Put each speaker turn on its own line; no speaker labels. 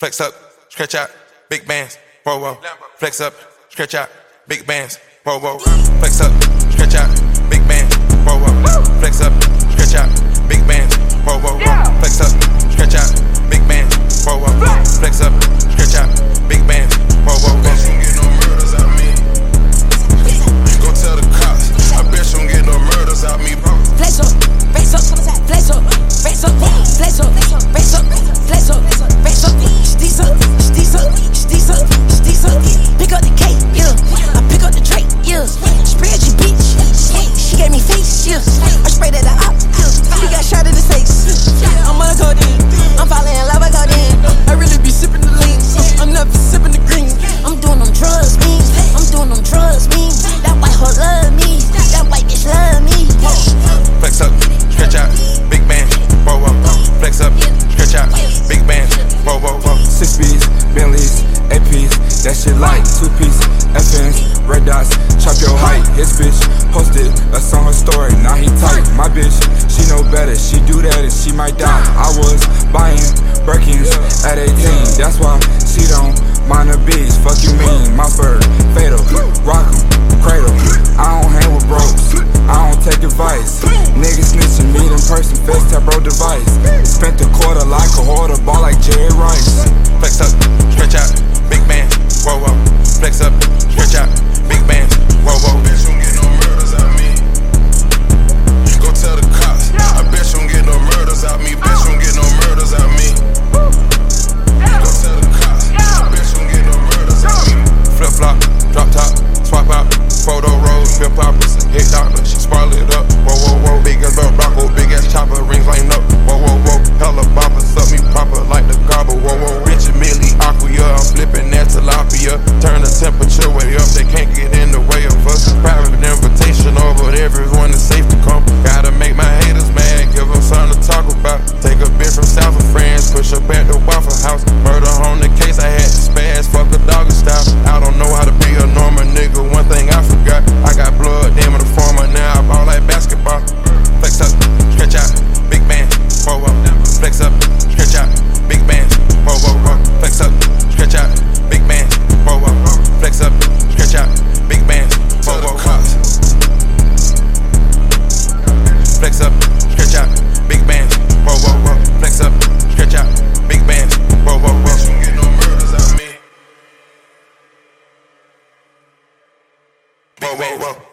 Flex up, stretch out, big bands, whoa whoa. Flex up, stretch out, big bands, whoa whoa. Flex up, stretch out, big bands, whoa whoa. Flex up,
That shit like two piece, FNs, red dots, chop your height. His bitch posted a song her story, now he tight. My bitch, she know better, she do that and she might die. I was buying Birkins at 18, that's why she don't mind the bees. Fuck you mean, my bird fatal, rock 'em, cradle. I don't hang with bros, I don't take advice. Niggas snitching, meet in person, face tap bro device. Spent a quarter like a hoarder ball.
whoa, whoa.